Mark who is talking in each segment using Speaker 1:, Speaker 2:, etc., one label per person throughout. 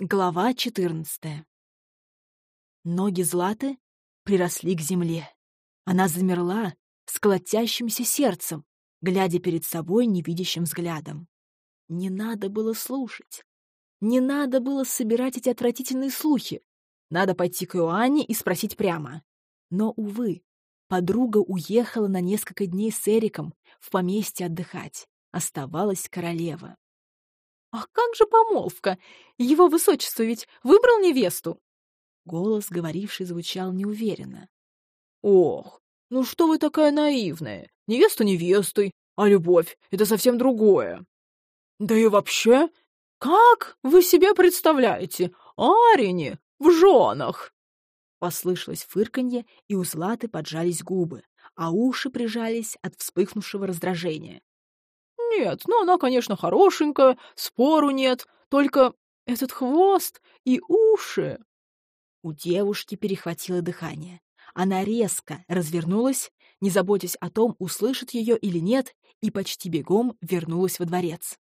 Speaker 1: Глава 14 Ноги Златы приросли к земле. Она замерла с колотящимся сердцем, глядя перед собой невидящим взглядом. Не надо было слушать. Не надо было собирать эти отвратительные слухи. Надо пойти к Иоанне и спросить прямо. Но, увы, подруга уехала на несколько дней с Эриком в поместье отдыхать. Оставалась королева. «А как же помолвка? Его высочество ведь выбрал невесту!» Голос, говоривший, звучал неуверенно.
Speaker 2: «Ох, ну что вы такая наивная? Невеста невестой, а любовь — это совсем другое. Да и вообще, как вы себе представляете Арине в женах?»
Speaker 1: Послышалось фырканье, и у Златы поджались губы, а уши прижались от вспыхнувшего раздражения.
Speaker 2: Нет, ну она, конечно, хорошенькая, спору нет, только этот хвост и уши.
Speaker 1: У девушки перехватило дыхание. Она резко развернулась, не заботясь о том, услышит ее или нет, и почти бегом вернулась во дворец.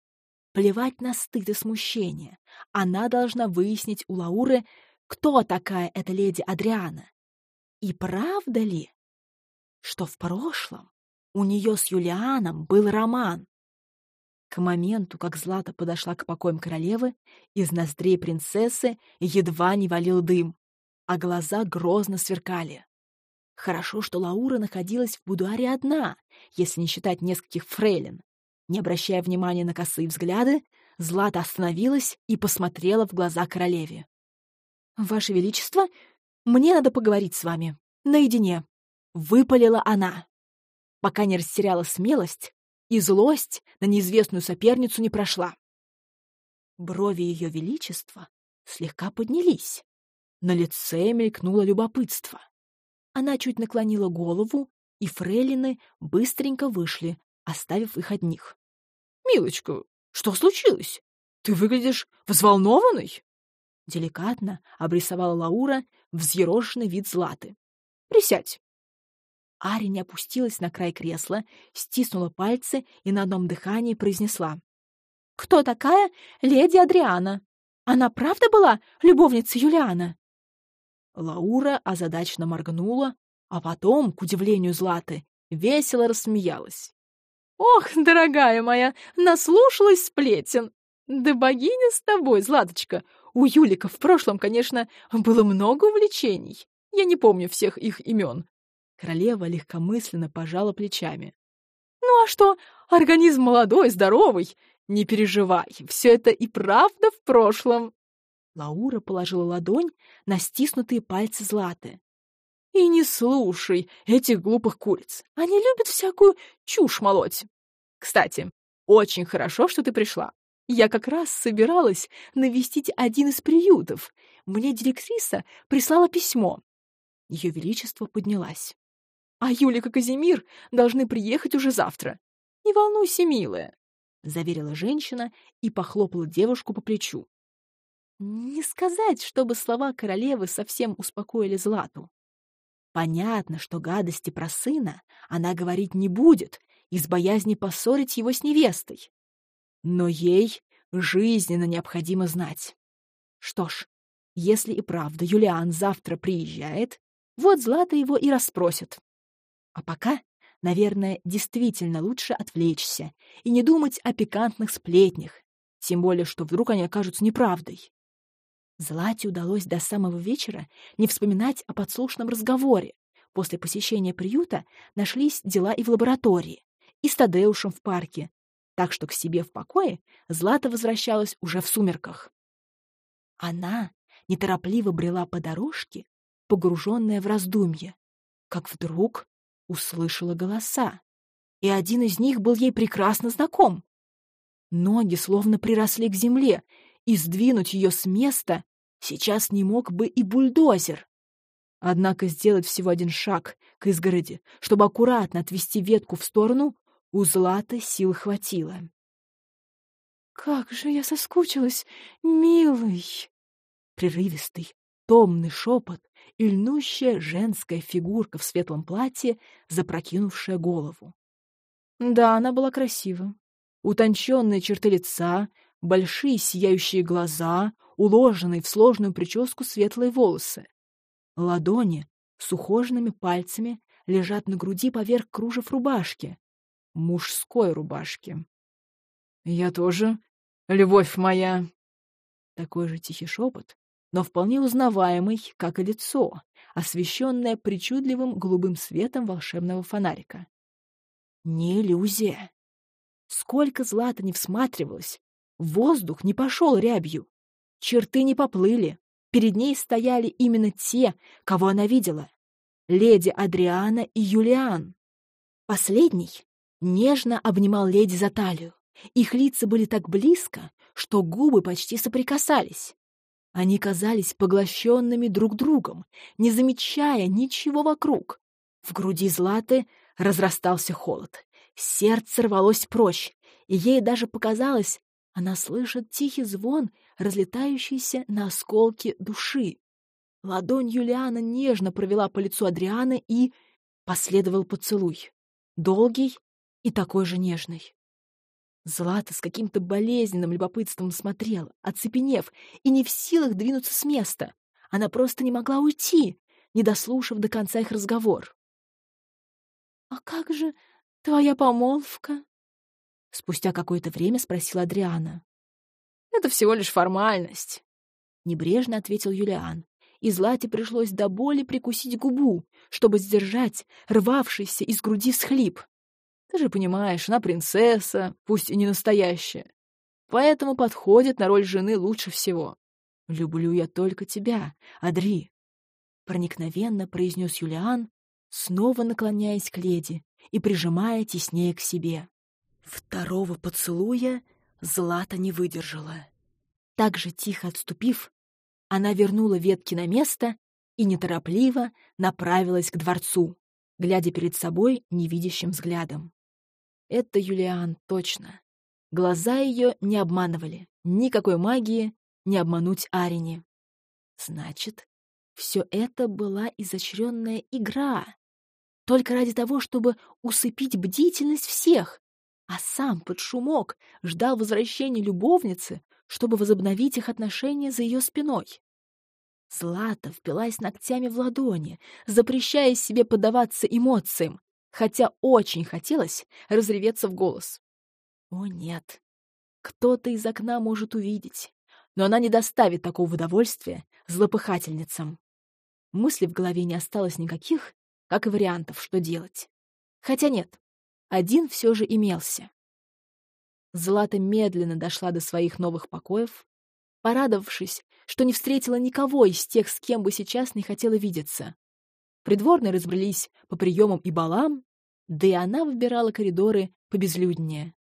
Speaker 1: Плевать на стыд и смущение. Она должна выяснить у Лауры, кто такая эта леди Адриана. И правда ли, что в прошлом у нее с Юлианом был роман? К моменту, как Злата подошла к покоям королевы, из ноздрей принцессы едва не валил дым, а глаза грозно сверкали. Хорошо, что Лаура находилась в будуаре одна, если не считать нескольких фрейлин. Не обращая внимания на косые взгляды, Злата остановилась и посмотрела в глаза королеве. «Ваше Величество, мне надо поговорить с вами. Наедине», — выпалила она. Пока не растеряла смелость, и злость на неизвестную соперницу не прошла. Брови Ее Величества слегка поднялись. На лице мелькнуло любопытство. Она чуть наклонила голову, и фрейлины быстренько вышли, оставив их одних.
Speaker 2: «Милочка, что случилось? Ты выглядишь взволнованной?»
Speaker 1: Деликатно обрисовала Лаура взъерошенный вид Златы. «Присядь». Ари не опустилась на край кресла, стиснула пальцы и на одном дыхании произнесла. «Кто такая леди Адриана? Она правда была любовницей Юлиана?» Лаура озадаченно моргнула, а потом, к удивлению Златы, весело рассмеялась.
Speaker 2: «Ох, дорогая моя, наслушалась сплетен! Да богиня с тобой, Златочка! У Юлика в прошлом, конечно, было много увлечений. Я не помню всех их имен,
Speaker 1: Королева легкомысленно пожала плечами.
Speaker 2: «Ну а что? Организм молодой, здоровый. Не переживай, все это и правда в прошлом».
Speaker 1: Лаура положила ладонь на стиснутые пальцы Златы.
Speaker 2: «И не слушай этих глупых куриц. Они любят всякую чушь молоть. Кстати, очень хорошо, что ты пришла. Я как раз собиралась навестить один из приютов. Мне директриса прислала письмо.
Speaker 1: Ее Величество поднялась.
Speaker 2: А Юлик и Казимир должны приехать уже завтра. Не волнуйся, милая, — заверила женщина и похлопала девушку по плечу.
Speaker 1: Не сказать, чтобы слова королевы совсем успокоили Злату. Понятно, что гадости про сына она говорить не будет из боязни поссорить его с невестой. Но ей жизненно необходимо знать. Что ж, если и правда Юлиан завтра приезжает, вот Злата его и расспросит. А пока, наверное, действительно лучше отвлечься и не думать о пикантных сплетнях, тем более, что вдруг они окажутся неправдой. Злате удалось до самого вечера не вспоминать о подслушанном разговоре. После посещения приюта нашлись дела и в лаборатории, и с Тадеушем в парке, так что к себе в покое Злата возвращалась уже в сумерках. Она неторопливо брела по дорожке, погруженная в раздумье, как вдруг услышала голоса, и один из них был ей прекрасно знаком. Ноги словно приросли к земле, и сдвинуть ее с места сейчас не мог бы и бульдозер. Однако сделать всего один шаг к изгороди, чтобы аккуратно отвести ветку в сторону, у Златы сил хватило. «Как же я соскучилась, милый!» Прерывистый, томный шепот и льнущая женская фигурка в светлом платье, запрокинувшая голову. Да, она была красива. Утонченные черты лица, большие сияющие глаза, уложенные в сложную прическу светлые волосы. Ладони с ухоженными пальцами лежат на груди поверх кружев рубашки. Мужской рубашки. «Я тоже, любовь моя!» Такой же тихий шепот, но вполне узнаваемый, как и лицо, освещенное причудливым голубым светом волшебного фонарика. Не иллюзия. Сколько злата не всматривалось, воздух не пошел рябью, черты не поплыли, перед ней стояли именно те, кого она видела — леди Адриана и Юлиан. Последний нежно обнимал леди за талию. Их лица были так близко, что губы почти соприкасались. Они казались поглощенными друг другом, не замечая ничего вокруг. В груди Златы разрастался холод. Сердце рвалось прочь, и ей даже показалось, она слышит тихий звон, разлетающийся на осколки души. Ладонь Юлиана нежно провела по лицу Адриана и последовал поцелуй. Долгий и такой же нежный. Злата с каким-то болезненным любопытством смотрела, оцепенев, и не в силах двинуться с места. Она просто не могла уйти, не дослушав до конца их разговор. «А как же твоя помолвка?» Спустя какое-то время спросила Адриана. «Это всего лишь формальность», — небрежно ответил Юлиан. И Злате пришлось до боли прикусить губу, чтобы сдержать рвавшийся из груди всхлип. «Ты же понимаешь, она принцесса, пусть и не настоящая, поэтому подходит на роль жены лучше всего. Люблю я только тебя, Адри», — проникновенно произнес Юлиан, снова наклоняясь к леди и прижимая теснее к себе. Второго поцелуя Злата не выдержала. Так же тихо отступив, она вернула ветки на место и неторопливо направилась к дворцу, глядя перед собой невидящим взглядом. Это Юлиан точно. Глаза ее не обманывали. Никакой магии не обмануть Арине. Значит, все это была изощренная игра, только ради того, чтобы усыпить бдительность всех, а сам под шумок ждал возвращения любовницы, чтобы возобновить их отношения за ее спиной. Злата впилась ногтями в ладони, запрещая себе поддаваться эмоциям, хотя очень хотелось разреветься в голос. О нет, кто-то из окна может увидеть, но она не доставит такого удовольствия злопыхательницам. Мыслей в голове не осталось никаких, как и вариантов, что делать. Хотя нет, один все же имелся. Злата медленно дошла до своих новых покоев, порадовавшись, что не встретила никого из тех, с кем бы сейчас не хотела видеться. Придворные разбрались по приемам и балам, да и она выбирала коридоры побезлюднее.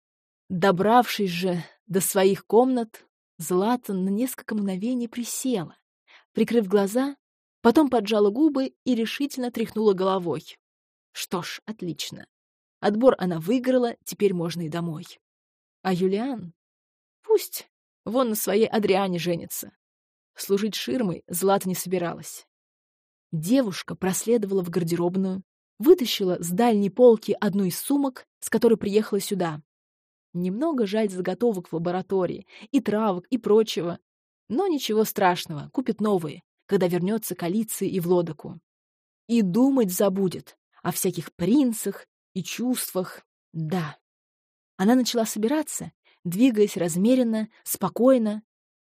Speaker 1: Добравшись же до своих комнат, Злата на несколько мгновений присела, прикрыв глаза Потом поджала губы и решительно тряхнула головой. Что ж, отлично. Отбор она выиграла, теперь можно и домой. А Юлиан? Пусть. Вон на своей Адриане женится. Служить ширмой Злата не собиралась. Девушка проследовала в гардеробную, вытащила с дальней полки одну из сумок, с которой приехала сюда. Немного жаль заготовок в лаборатории, и травок, и прочего. Но ничего страшного, купит новые, когда вернется к Алиции и Влодоку. И думать забудет о всяких принцах и чувствах. Да. Она начала собираться, двигаясь размеренно, спокойно.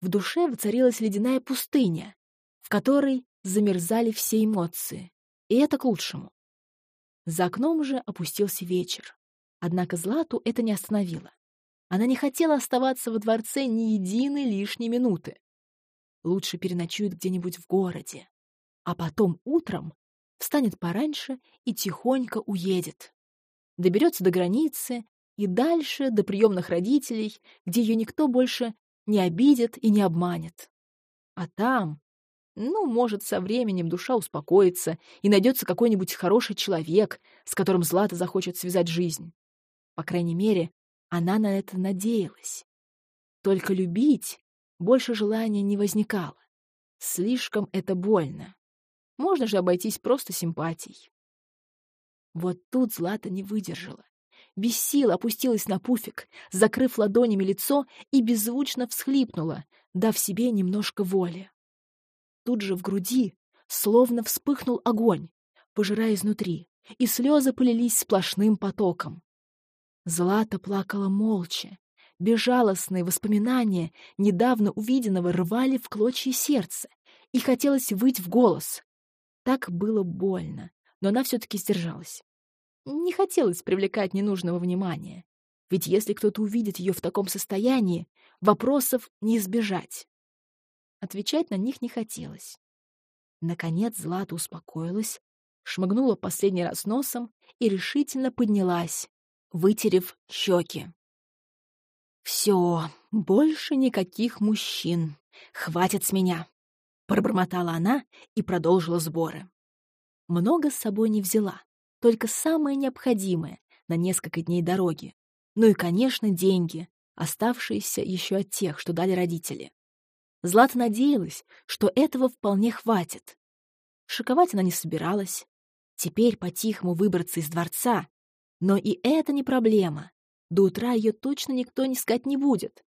Speaker 1: В душе воцарилась ледяная пустыня, в которой замерзали все эмоции. И это к лучшему. За окном же опустился вечер. Однако Злату это не остановило. Она не хотела оставаться во дворце ни единой лишней минуты лучше переночует где-нибудь в городе, а потом утром встанет пораньше и тихонько уедет. Доберется до границы и дальше до приемных родителей, где ее никто больше не обидит и не обманет. А там, ну, может, со временем душа успокоится и найдется какой-нибудь хороший человек, с которым Злата захочет связать жизнь. По крайней мере, она на это надеялась. Только любить больше желания не возникало. Слишком это больно. Можно же обойтись просто симпатией. Вот тут Злата не выдержала. без сил опустилась на пуфик, закрыв ладонями лицо и беззвучно всхлипнула, дав себе немножко воли. Тут же в груди словно вспыхнул огонь, пожирая изнутри, и слезы полились сплошным потоком. Злата плакала молча. Безжалостные воспоминания недавно увиденного рвали в клочья сердце, и хотелось выть в голос. Так было больно, но она все-таки сдержалась. Не хотелось привлекать ненужного внимания, ведь если кто-то увидит ее в таком состоянии, вопросов не избежать. Отвечать на них не хотелось. Наконец Злата успокоилась, шмыгнула последний раз носом и решительно поднялась, вытерев щеки. «Все, больше никаких мужчин. Хватит с меня!» Пробормотала она и продолжила сборы. Много с собой не взяла, только самое необходимое на несколько дней дороги. Ну и, конечно, деньги, оставшиеся еще от тех, что дали родители. Злата надеялась, что этого вполне хватит. Шиковать она не собиралась. Теперь по-тихому выбраться из дворца. Но и это не проблема. До утра ее точно никто не искать не будет.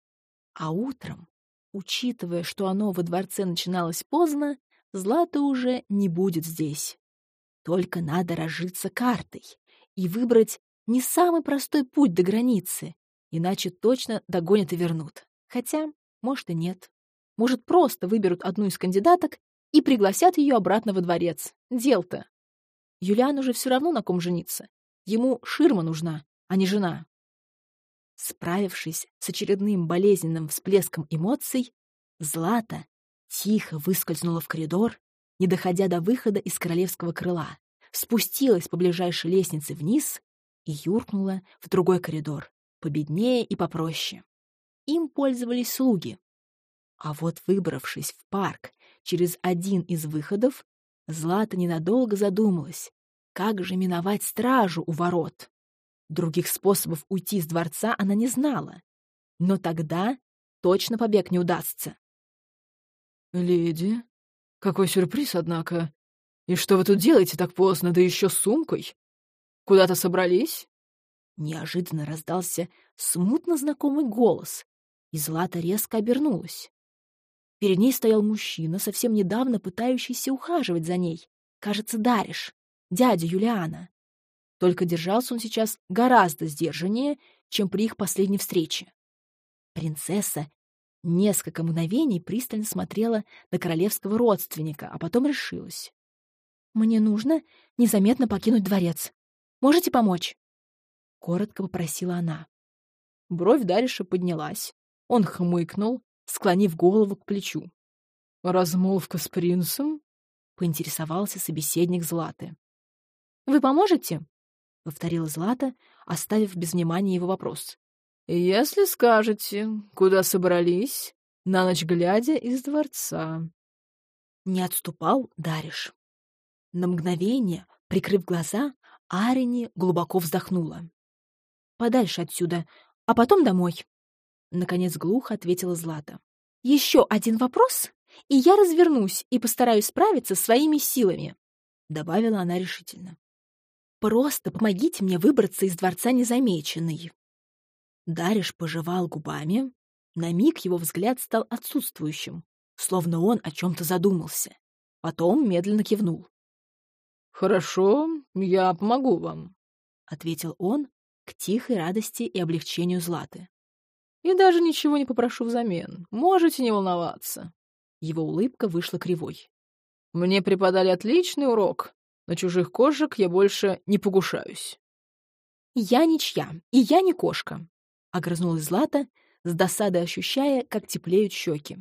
Speaker 1: А утром, учитывая, что оно во дворце начиналось поздно, Злата уже не будет здесь. Только надо разжиться картой и выбрать не самый простой путь до границы, иначе точно догонят и вернут. Хотя, может, и нет. Может, просто выберут одну из кандидаток и пригласят ее обратно во дворец. Дел-то. Юлиан уже все равно на ком жениться. Ему ширма нужна, а не жена. Справившись с очередным болезненным всплеском эмоций, Злата тихо выскользнула в коридор не доходя до выхода из королевского крыла, спустилась по ближайшей лестнице вниз и юркнула в другой коридор, победнее и попроще. Им пользовались слуги. А вот выбравшись в парк через один из выходов, Злата ненадолго задумалась, как же миновать стражу у ворот. Других способов уйти из дворца она не знала. Но тогда точно побег не удастся.
Speaker 2: «Леди», какой сюрприз, однако. И что вы тут делаете так поздно, да еще с сумкой? Куда-то собрались?»
Speaker 1: Неожиданно раздался смутно знакомый голос, и Злата резко обернулась. Перед ней стоял мужчина, совсем недавно пытающийся ухаживать за ней. Кажется, Дариш, дядя Юлиана. Только держался он сейчас гораздо сдержаннее, чем при их последней встрече. Принцесса Несколько мгновений пристально смотрела на королевского родственника, а потом решилась. «Мне нужно незаметно покинуть дворец. Можете помочь?» Коротко попросила она.
Speaker 2: Бровь Дариша поднялась. Он хмыкнул, склонив голову к плечу. «Размолвка с принцем?» — поинтересовался собеседник Златы.
Speaker 1: «Вы поможете?» — повторила Злата, оставив без внимания его вопрос.
Speaker 2: «Если скажете, куда собрались, на ночь глядя из дворца».
Speaker 1: Не отступал Дариш. На мгновение, прикрыв глаза, Арини глубоко вздохнула. «Подальше отсюда, а потом домой», — наконец глухо ответила Злата. «Еще один вопрос, и я развернусь и постараюсь справиться своими силами», — добавила она решительно. «Просто помогите мне выбраться из дворца незамеченной». Дариш пожевал губами. На миг его взгляд стал отсутствующим, словно он о чем-то задумался. Потом медленно кивнул.
Speaker 2: «Хорошо, я помогу вам», —
Speaker 1: ответил он к тихой радости и облегчению Златы.
Speaker 2: «И даже ничего не попрошу взамен. Можете не волноваться».
Speaker 1: Его улыбка вышла кривой.
Speaker 2: «Мне преподали отличный урок. На чужих кошек я больше не погушаюсь».
Speaker 1: «Я ничья, и я не кошка», Огрызнулась Злата, с досадой ощущая, как теплеют щеки.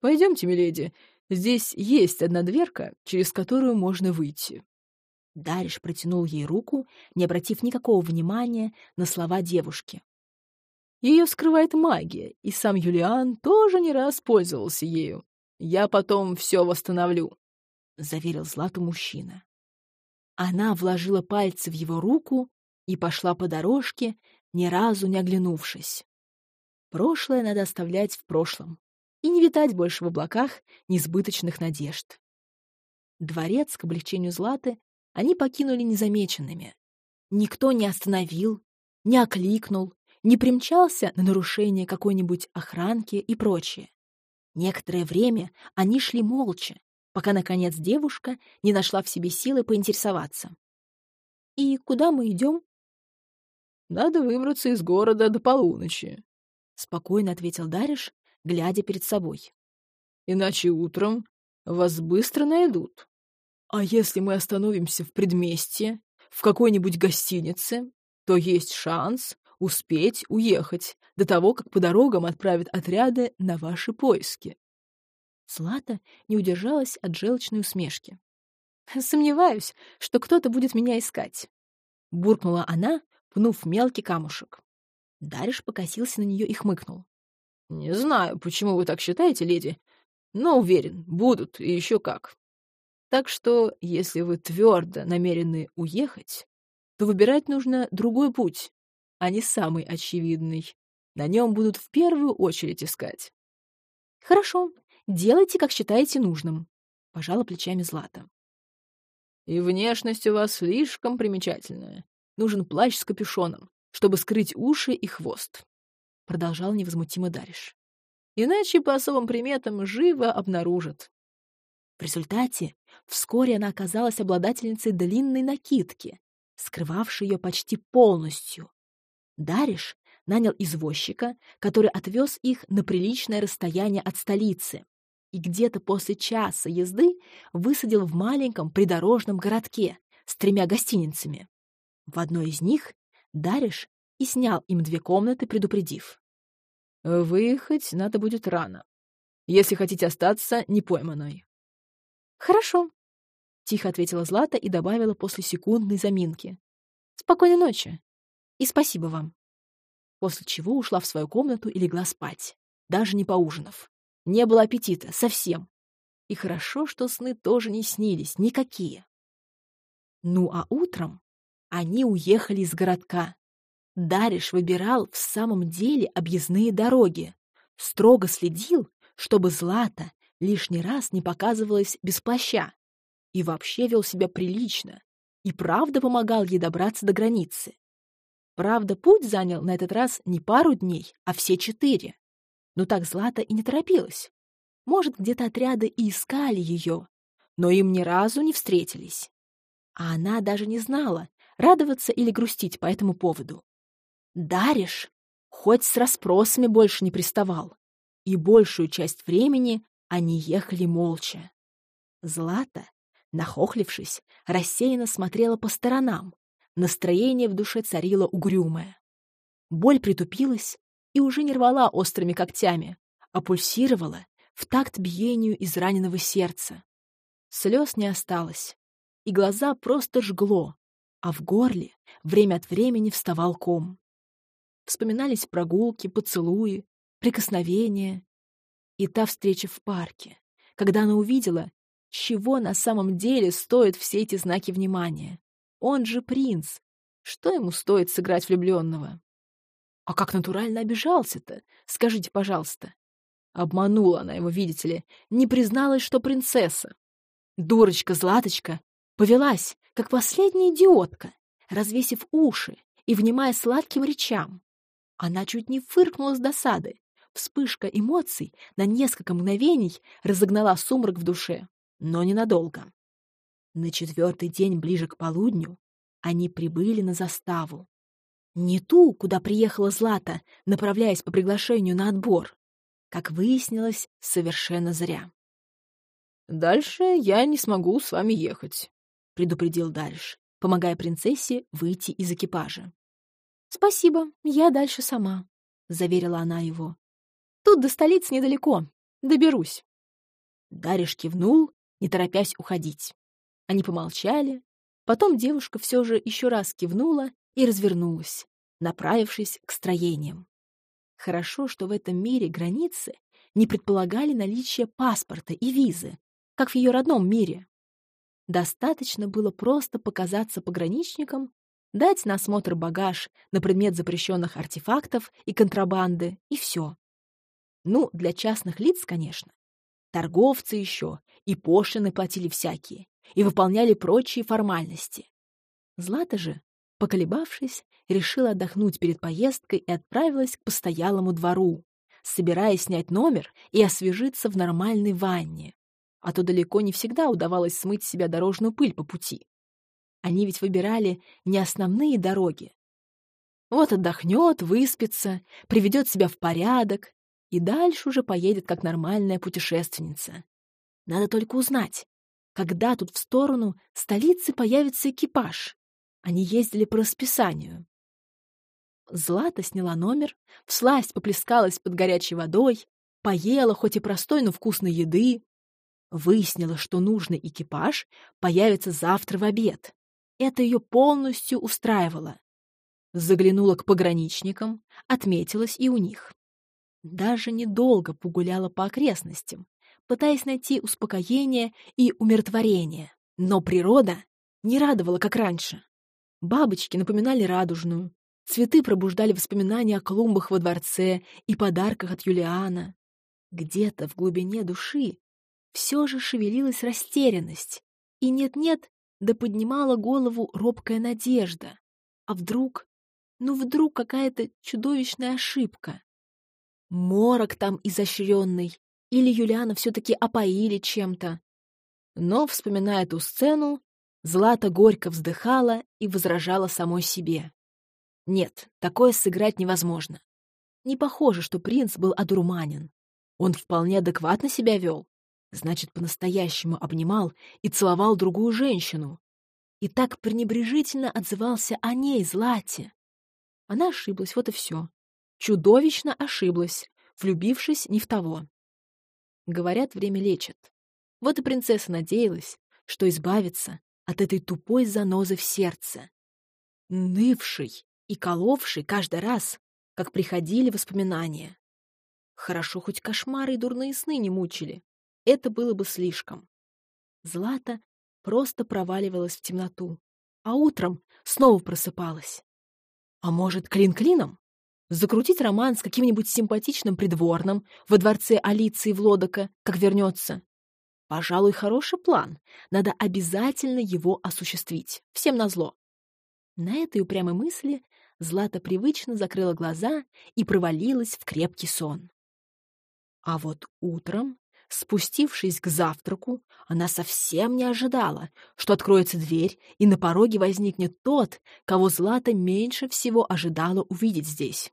Speaker 2: «Пойдемте, миледи, здесь есть одна дверка, через которую можно выйти».
Speaker 1: Дариш протянул ей руку, не обратив никакого внимания на слова девушки.
Speaker 2: Ее скрывает магия, и сам Юлиан тоже не раз пользовался ею. Я потом все восстановлю», — заверил Злату мужчина.
Speaker 1: Она вложила пальцы в его руку и пошла по дорожке, ни разу не оглянувшись. Прошлое надо оставлять в прошлом и не витать больше в облаках несбыточных надежд. Дворец к облегчению Златы они покинули незамеченными. Никто не остановил, не окликнул, не примчался на нарушение какой-нибудь охранки и прочее. Некоторое время они шли молча, пока, наконец, девушка не нашла в себе силы поинтересоваться. «И куда мы идем?»
Speaker 2: «Надо выбраться из города до полуночи», —
Speaker 1: спокойно ответил Дариш, глядя перед собой.
Speaker 2: «Иначе утром вас быстро найдут. А если мы остановимся в предместье, в какой-нибудь гостинице, то есть шанс успеть уехать до того, как по дорогам отправят отряды на ваши поиски.
Speaker 1: Злата не удержалась от желчной усмешки. «Сомневаюсь, что кто-то будет меня искать», — буркнула она, пнув мелкий камушек. Дариш покосился на нее и хмыкнул.
Speaker 2: «Не знаю, почему вы так считаете, леди, но уверен, будут и еще как. Так что, если вы твердо намерены уехать, то выбирать нужно другой путь, а не самый очевидный. На нем будут в первую очередь искать.
Speaker 1: Хорошо, делайте, как считаете нужным, — пожала плечами Злата.
Speaker 2: И внешность у вас слишком примечательная. Нужен плащ с капюшоном, чтобы скрыть уши и хвост, — продолжал невозмутимо Дариш. Иначе по особым приметам живо обнаружат.
Speaker 1: В результате вскоре она оказалась обладательницей длинной накидки, скрывавшей ее почти полностью. Дариш нанял извозчика, который отвез их на приличное расстояние от столицы и где-то после часа езды высадил в маленьком придорожном городке с тремя гостиницами. В одной из них Дариш и снял им две комнаты, предупредив.
Speaker 2: «Выехать надо будет рано, если хотите остаться непойманной».
Speaker 1: «Хорошо», — тихо ответила Злата и добавила после секундной заминки. «Спокойной ночи и спасибо вам». После чего ушла в свою комнату и легла спать, даже не поужинав. Не было аппетита, совсем. И хорошо, что сны тоже не снились, никакие. Ну а утром они уехали из городка. Дариш выбирал в самом деле объездные дороги, строго следил, чтобы Злата лишний раз не показывалась без плаща и вообще вел себя прилично и правда помогал ей добраться до границы. Правда, путь занял на этот раз не пару дней, а все четыре. Но так Злата и не торопилась. Может, где-то отряды и искали ее, но им ни разу не встретились. А она даже не знала, радоваться или грустить по этому поводу. Дариш хоть с расспросами больше не приставал, и большую часть времени они ехали молча. Злата, нахохлившись, рассеянно смотрела по сторонам. Настроение в душе царило угрюмое. Боль притупилась, и уже не рвала острыми когтями, а пульсировала в такт биению израненного сердца. Слез не осталось, и глаза просто жгло, а в горле время от времени вставал ком. Вспоминались прогулки, поцелуи, прикосновения и та встреча в парке, когда она увидела, чего на самом деле стоят все эти знаки внимания. Он же принц. Что ему стоит сыграть влюбленного? А как натурально обижался-то? Скажите, пожалуйста. Обманула она его, видите ли, не призналась, что принцесса. Дурочка-златочка повелась, как последняя идиотка, развесив уши и внимая сладким речам. Она чуть не фыркнула с досады. Вспышка эмоций на несколько мгновений разогнала сумрак в душе, но ненадолго. На четвертый день ближе к полудню они прибыли на заставу. Не ту, куда приехала Злата, направляясь по приглашению на отбор. Как выяснилось, совершенно зря.
Speaker 2: «Дальше я не смогу с вами ехать», —
Speaker 1: предупредил Дальш, помогая принцессе выйти из экипажа. «Спасибо, я дальше сама», — заверила она его. «Тут до столицы недалеко. Доберусь». Дариш кивнул, не торопясь уходить. Они помолчали. Потом девушка все же еще раз кивнула и развернулась, направившись к строениям. Хорошо, что в этом мире границы не предполагали наличие паспорта и визы, как в ее родном мире. Достаточно было просто показаться пограничникам, дать на осмотр багаж на предмет запрещенных артефактов и контрабанды, и все. Ну, для частных лиц, конечно. Торговцы еще и пошлины платили всякие, и выполняли прочие формальности. Злата же Поколебавшись, решила отдохнуть перед поездкой и отправилась к постоялому двору, собираясь снять номер и освежиться в нормальной ванне. А то далеко не всегда удавалось смыть с себя дорожную пыль по пути. Они ведь выбирали не основные дороги. Вот отдохнет, выспится, приведет себя в порядок и дальше уже поедет как нормальная путешественница. Надо только узнать, когда тут в сторону столицы появится экипаж. Они ездили по расписанию. Злата сняла номер, всласть поплескалась под горячей водой, поела хоть и простой, но вкусной еды, выяснила, что нужный экипаж появится завтра в обед. Это ее полностью устраивало. Заглянула к пограничникам, отметилась и у них. Даже недолго погуляла по окрестностям, пытаясь найти успокоение и умиротворение. Но природа не радовала, как раньше. Бабочки напоминали радужную, цветы пробуждали воспоминания о клумбах во дворце и подарках от Юлиана. Где-то в глубине души все же шевелилась растерянность, и нет-нет, да поднимала голову робкая надежда. А вдруг, ну вдруг какая-то чудовищная ошибка? Морок там изощренный, или Юлиана все-таки опоили чем-то. Но, вспоминая эту сцену, Злата горько вздыхала и возражала самой себе. Нет, такое сыграть невозможно. Не похоже, что принц был одурманен. Он вполне адекватно себя вел. Значит, по-настоящему обнимал и целовал другую женщину. И так пренебрежительно отзывался о ней, Злате. Она ошиблась, вот и все. Чудовищно ошиблась, влюбившись не в того. Говорят, время лечит. Вот и принцесса надеялась, что избавится от этой тупой занозы в сердце, нывшей и коловшей каждый раз, как приходили воспоминания. Хорошо, хоть кошмары и дурные сны не мучили. Это было бы слишком. Злата просто проваливалась в темноту, а утром снова просыпалась. А может, клин клином? Закрутить роман с каким-нибудь симпатичным придворным во дворце Алиции Влодока, как вернется? Пожалуй, хороший план. Надо обязательно его осуществить. Всем назло. На этой упрямой мысли Злата привычно закрыла глаза и провалилась в крепкий сон. А вот утром, спустившись к завтраку, она совсем не ожидала, что откроется дверь, и на пороге возникнет тот, кого Злата меньше всего ожидала увидеть здесь.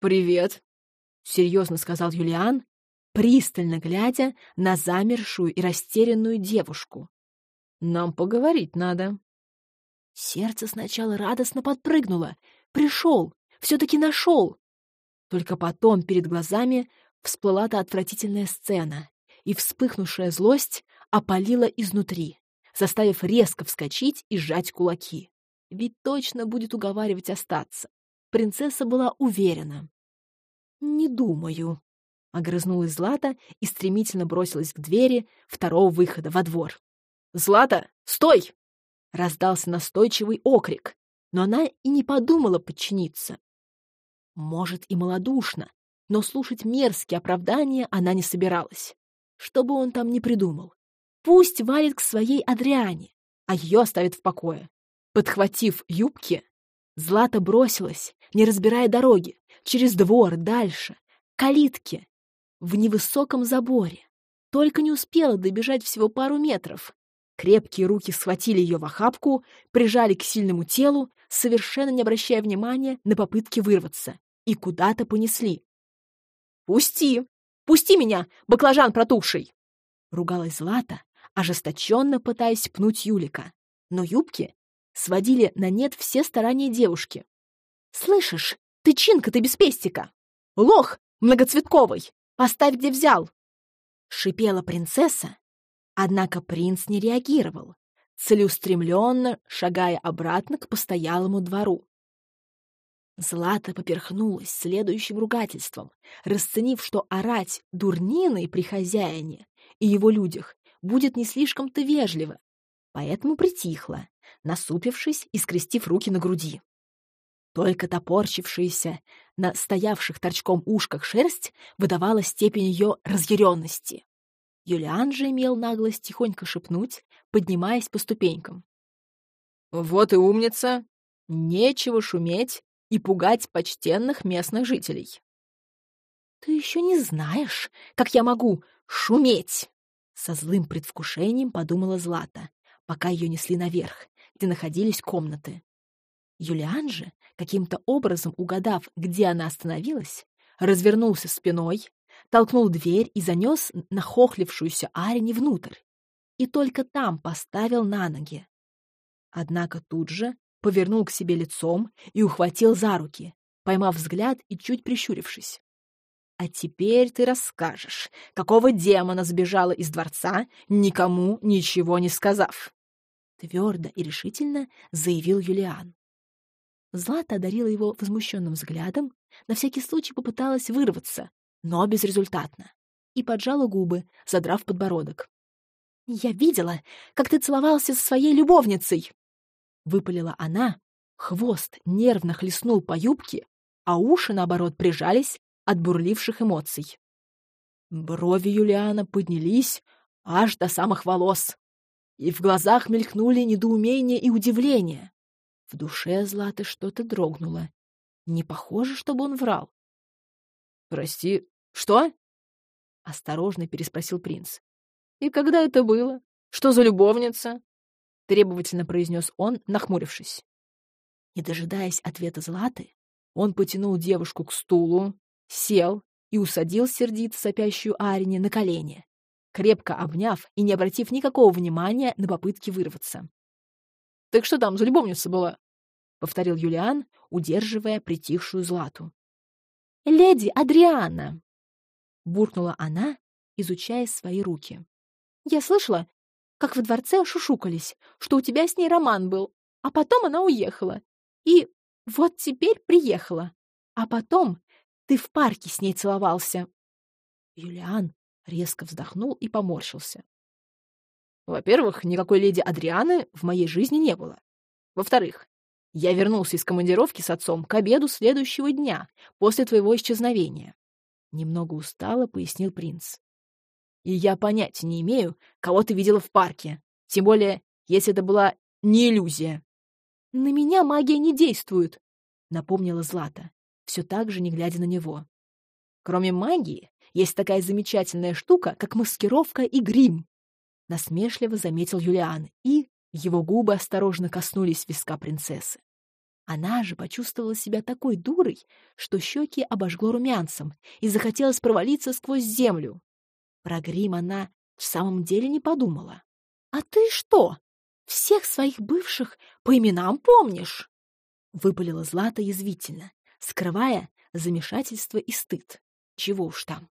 Speaker 1: «Привет», — серьезно сказал Юлиан, пристально глядя на замершую и растерянную девушку. «Нам поговорить надо». Сердце сначала радостно подпрыгнуло. Пришел, все-таки нашел. Только потом перед глазами всплыла та отвратительная сцена, и вспыхнувшая злость опалила изнутри, заставив резко вскочить и сжать кулаки. Ведь точно будет уговаривать остаться. Принцесса была уверена. «Не думаю», — огрызнулась Злата и стремительно бросилась к двери второго выхода во двор. «Злата, стой!» — раздался настойчивый окрик, но она и не подумала подчиниться. Может, и малодушно, но слушать мерзкие оправдания она не собиралась. Что бы он там ни придумал. Пусть валит к своей Адриане, а ее оставит в покое. Подхватив юбки, Злата бросилась, не разбирая дороги, через двор, дальше, калитки, в невысоком заборе. Только не успела добежать всего пару метров. Крепкие руки схватили ее в охапку, прижали к сильному телу, совершенно не обращая внимания на попытки вырваться, и куда-то понесли. «Пусти! Пусти меня, баклажан протухший!» Ругалась Злата, ожесточенно пытаясь пнуть Юлика. Но юбки сводили на нет все старания девушки. «Слышишь, ты чинка, ты без пестика! Лох многоцветковый! Поставь, где взял!» Шипела принцесса, однако принц не реагировал, целеустремленно шагая обратно к постоялому двору. Злата поперхнулась следующим ругательством, расценив, что орать дурниной при хозяине и его людях будет не слишком-то вежливо, поэтому притихла, насупившись и скрестив руки на груди. Только топорщившаяся на стоявших торчком ушках шерсть выдавала степень ее разъяренности. Юлиан же имел наглость тихонько шепнуть, поднимаясь по ступенькам. «Вот и умница!
Speaker 2: Нечего шуметь и пугать почтенных местных жителей.
Speaker 1: Ты еще не знаешь, как я могу шуметь!» Со злым предвкушением подумала Злата, пока ее несли наверх, где находились комнаты. Юлиан же, каким-то образом угадав, где она остановилась, развернулся спиной, толкнул дверь и занес нахохлившуюся Арине внутрь. И только там поставил на ноги. Однако тут же повернул к себе лицом и ухватил за руки, поймав взгляд и чуть прищурившись. «А теперь ты расскажешь, какого демона сбежала из дворца, никому ничего не сказав!» Твердо и решительно заявил Юлиан. Злата одарила его возмущенным взглядом, на всякий случай попыталась вырваться, но безрезультатно, и поджала губы, задрав подбородок. «Я видела, как ты целовался со своей любовницей!» Выпалила она, хвост нервно хлестнул по юбке, а уши, наоборот, прижались от бурливших эмоций. Брови Юлиана поднялись аж до самых волос, и в глазах мелькнули недоумение и удивление. В душе Златы что-то дрогнуло. Не похоже, чтобы он врал. «Прости, что?» — осторожно переспросил принц. «И когда это было? Что за любовница?» — требовательно произнес он, нахмурившись. Не дожидаясь ответа Златы, он потянул девушку к стулу, сел и усадил сердито сопящую Арине на колени, крепко обняв и не обратив никакого внимания на попытки вырваться. «Так что там за любовница была?» — повторил Юлиан, удерживая притихшую Злату. «Леди Адриана!» — буркнула она, изучая свои руки. «Я слышала, как во дворце шушукались, что у тебя с ней роман был, а потом она уехала. И вот теперь приехала. А потом ты в парке с ней целовался». Юлиан резко вздохнул и поморщился. Во-первых, никакой леди Адрианы в моей жизни не было. Во-вторых, я вернулся из командировки с отцом к обеду следующего дня, после твоего исчезновения. Немного устало пояснил принц. И я понятия не имею, кого ты видела в парке. Тем более, если это была не иллюзия. На меня магия не действует, напомнила Злата, все так же не глядя на него. Кроме магии, есть такая замечательная штука, как маскировка и грим насмешливо заметил Юлиан, и его губы осторожно коснулись виска принцессы. Она же почувствовала себя такой дурой, что щеки обожгло румянцем и захотелось провалиться сквозь землю. Про грим она в самом деле не подумала. «А ты что, всех своих бывших по именам помнишь?» — выпалила Злата язвительно, скрывая замешательство и стыд. Чего уж там.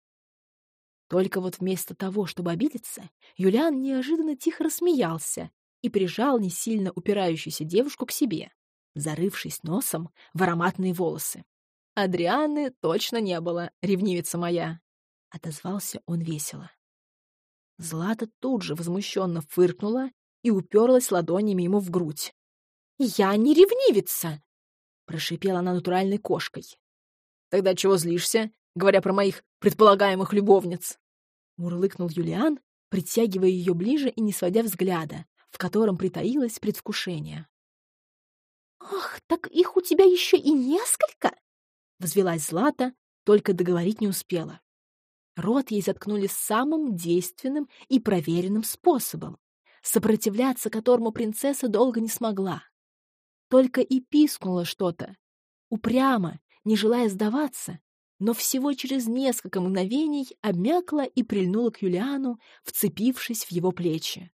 Speaker 1: Только вот вместо того, чтобы обидеться, Юлиан неожиданно тихо рассмеялся и прижал не сильно упирающуюся девушку к себе, зарывшись носом в ароматные волосы. «Адрианы точно не было, ревнивица моя!» — отозвался он весело. Злата тут же возмущенно фыркнула и уперлась ладонями ему в грудь. «Я не ревнивица!» — прошипела она натуральной кошкой. «Тогда чего злишься, говоря про моих предполагаемых любовниц. Мурлыкнул Юлиан, притягивая ее ближе и не сводя взгляда, в котором притаилось предвкушение. «Ах, так их у тебя еще и несколько?» Взвелась Злата, только договорить не успела. Рот ей заткнули самым действенным и проверенным способом, сопротивляться которому принцесса долго не смогла. Только и пискнула что-то, упрямо, не желая сдаваться, но всего через несколько мгновений обмякла и прильнула к Юлиану, вцепившись в его плечи.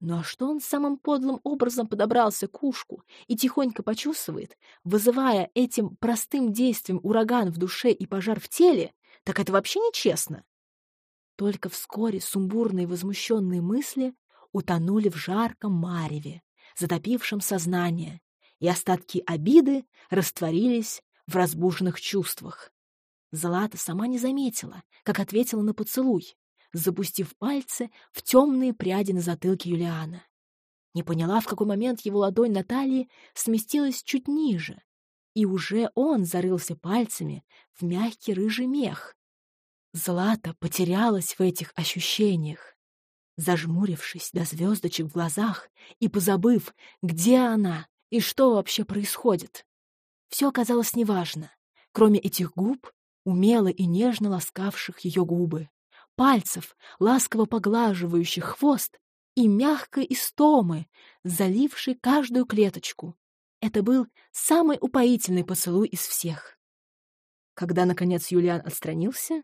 Speaker 1: Ну а что он самым подлым образом подобрался к ушку и тихонько почувствует, вызывая этим простым действием ураган в душе и пожар в теле, так это вообще нечестно. Только вскоре сумбурные возмущенные мысли утонули в жарком мареве, затопившем сознание, и остатки обиды растворились в разбуженных чувствах. Злата сама не заметила, как ответила на поцелуй, запустив пальцы в темные пряди на затылке Юлиана. Не поняла, в какой момент его ладонь Натальи сместилась чуть ниже, и уже он зарылся пальцами в мягкий рыжий мех. Злата потерялась в этих ощущениях. Зажмурившись до звездочек в глазах и позабыв, где она И что вообще происходит? Все оказалось неважно, кроме этих губ, умело и нежно ласкавших ее губы, пальцев, ласково поглаживающих хвост и мягкой истомы, залившей каждую клеточку. Это был самый упоительный поцелуй из всех. Когда, наконец, Юлиан отстранился,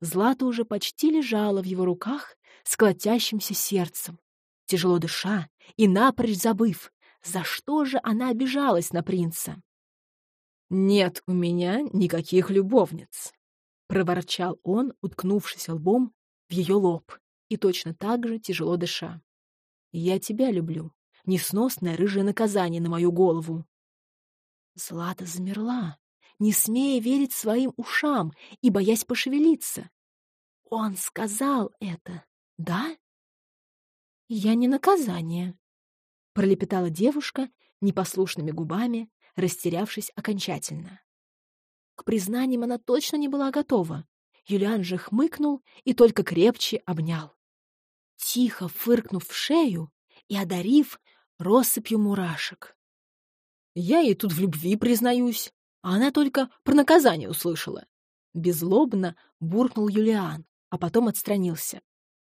Speaker 1: Злата уже почти лежала в его руках с колотящимся сердцем, тяжело дыша и напрочь забыв, за что же она обижалась на принца.
Speaker 2: «Нет у меня никаких любовниц», — проворчал он, уткнувшись лбом в ее лоб и точно так же тяжело дыша. «Я тебя люблю. Несносное рыжее наказание на мою голову».
Speaker 1: Злата замерла, не смея верить своим ушам и боясь пошевелиться. Он сказал это, да? Я не наказание, пролепетала девушка непослушными губами, растерявшись окончательно. К признаниям она точно не была готова. Юлиан же хмыкнул и только крепче обнял. Тихо фыркнув в шею и одарив россыпью мурашек.
Speaker 2: «Я ей тут в любви признаюсь, а она только про наказание услышала». Безлобно буркнул Юлиан, а потом отстранился.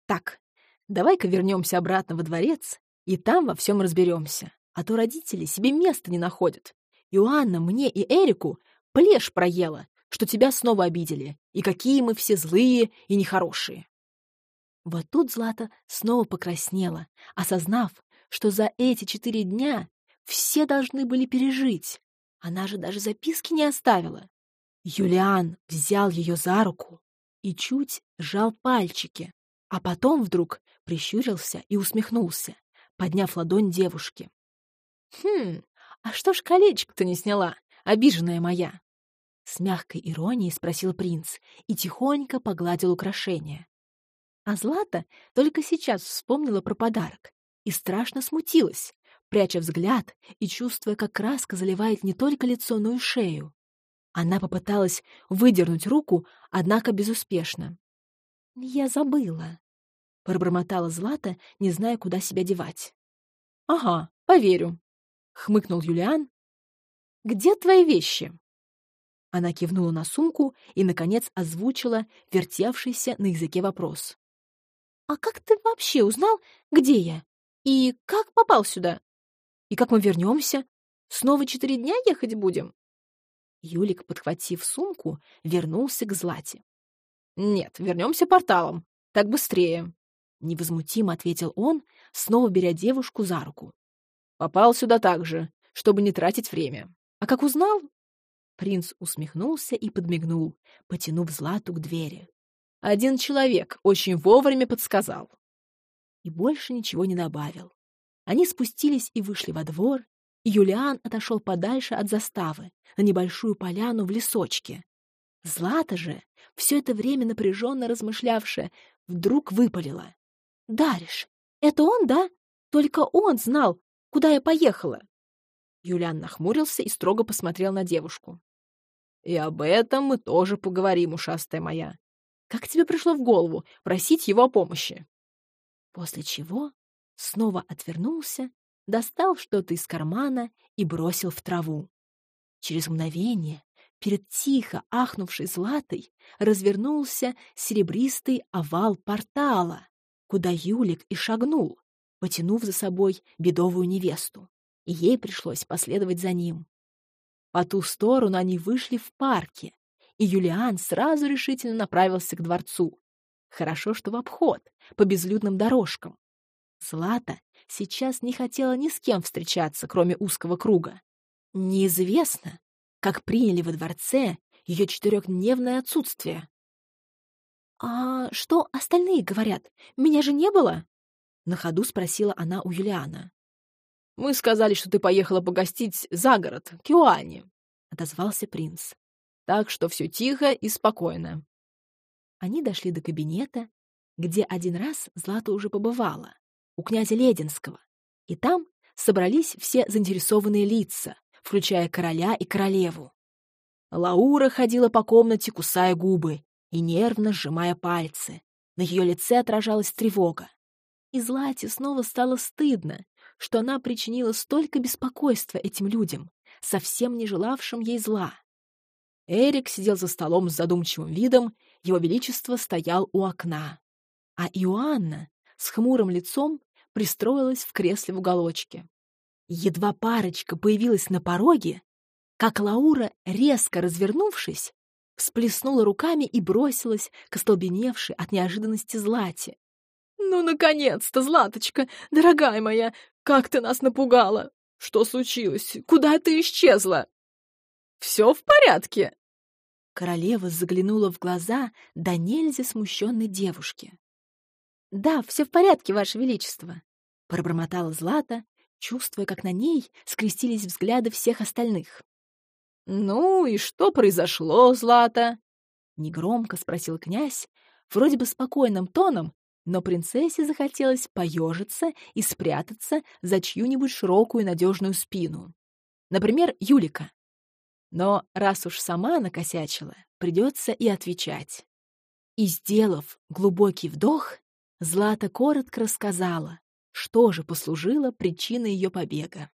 Speaker 2: «Так, давай-ка вернемся обратно во дворец, и там во всем разберемся, а то родители себе места не находят. Иоанна мне и Эрику плешь проела, что тебя снова обидели, и какие мы все злые и нехорошие».
Speaker 1: Вот тут Злата снова покраснела, осознав, что за эти четыре дня все должны были пережить. Она же даже записки не оставила. Юлиан взял ее за руку и чуть сжал пальчики, а потом вдруг прищурился и усмехнулся, подняв ладонь девушки.
Speaker 2: «Хм, а что ж колечко-то не сняла, обиженная моя?»
Speaker 1: С мягкой иронией спросил принц и тихонько погладил украшение. А Злата только сейчас вспомнила про подарок и страшно смутилась, пряча взгляд и чувствуя, как краска заливает не только лицо, но и шею. Она попыталась выдернуть руку, однако безуспешно. «Я забыла», — пробормотала Злата, не зная, куда себя девать.
Speaker 2: «Ага, поверю», — хмыкнул Юлиан. «Где твои вещи?» Она кивнула на сумку и, наконец, озвучила вертевшийся на языке вопрос.
Speaker 1: «А как ты вообще узнал, где я? И как попал сюда?» И как мы вернемся? Снова четыре дня ехать будем?»
Speaker 2: Юлик, подхватив сумку, вернулся к Злате. «Нет, вернемся порталом. Так быстрее», — невозмутимо ответил он, снова беря девушку за руку. «Попал сюда так же, чтобы не тратить время. А как узнал?» Принц усмехнулся и подмигнул, потянув Злату к двери. «Один человек очень вовремя подсказал». И больше ничего не добавил. Они спустились и вышли во двор, и Юлиан отошел подальше от заставы, на небольшую поляну в лесочке. Злата же, все это время напряженно размышлявшая, вдруг выпалила. «Дариш, это он, да? Только он знал, куда я поехала!» Юлиан нахмурился и строго посмотрел на девушку. «И об этом мы тоже поговорим, ушастая моя. Как тебе пришло в голову просить его о помощи?» После чего снова отвернулся, достал что-то из кармана и бросил в траву. Через мгновение перед тихо ахнувшей златой развернулся серебристый овал портала, куда Юлик и шагнул, потянув за собой бедовую невесту, и ей пришлось последовать за ним. По ту сторону они вышли в парке, и Юлиан сразу решительно направился к дворцу. Хорошо, что в обход, по безлюдным дорожкам. Злата сейчас не хотела ни с кем встречаться, кроме узкого круга. Неизвестно, как приняли во дворце ее четырехдневное отсутствие. «А что остальные говорят? Меня же не было?» На ходу спросила она у Юлиана. «Мы сказали, что ты поехала погостить за город, к Иоанне», — отозвался принц. «Так что все тихо и спокойно». Они дошли до кабинета, где один раз Злата уже побывала у князя Лединского, и там собрались все заинтересованные лица, включая короля и королеву. Лаура ходила по комнате, кусая губы и нервно сжимая пальцы. На ее лице отражалась тревога. И Злате снова стало стыдно,
Speaker 1: что она причинила столько беспокойства этим людям, совсем не желавшим ей зла.
Speaker 2: Эрик сидел за столом с задумчивым видом, его величество стоял у окна.
Speaker 1: А Иоанна с хмурым лицом пристроилась в кресле в уголочке. Едва парочка появилась на пороге, как Лаура, резко развернувшись, всплеснула руками и бросилась к остолбеневшей от неожиданности Злате.
Speaker 2: «Ну, наконец-то, Златочка, дорогая моя, как ты нас напугала! Что случилось? Куда ты исчезла?» «Все в порядке?»
Speaker 1: Королева заглянула в глаза до нельзя смущенной девушки. «Да, все в порядке, Ваше Величество», — пробормотала Злата, чувствуя, как на ней скрестились взгляды всех остальных.
Speaker 2: «Ну и что произошло, Злата?»
Speaker 1: — негромко спросил князь, вроде бы спокойным тоном, но принцессе захотелось поежиться и спрятаться за чью-нибудь широкую надежную спину. Например, Юлика. Но раз уж сама накосячила, придется и отвечать. И, сделав глубокий вдох, Злата коротко рассказала, что же послужило причиной ее побега.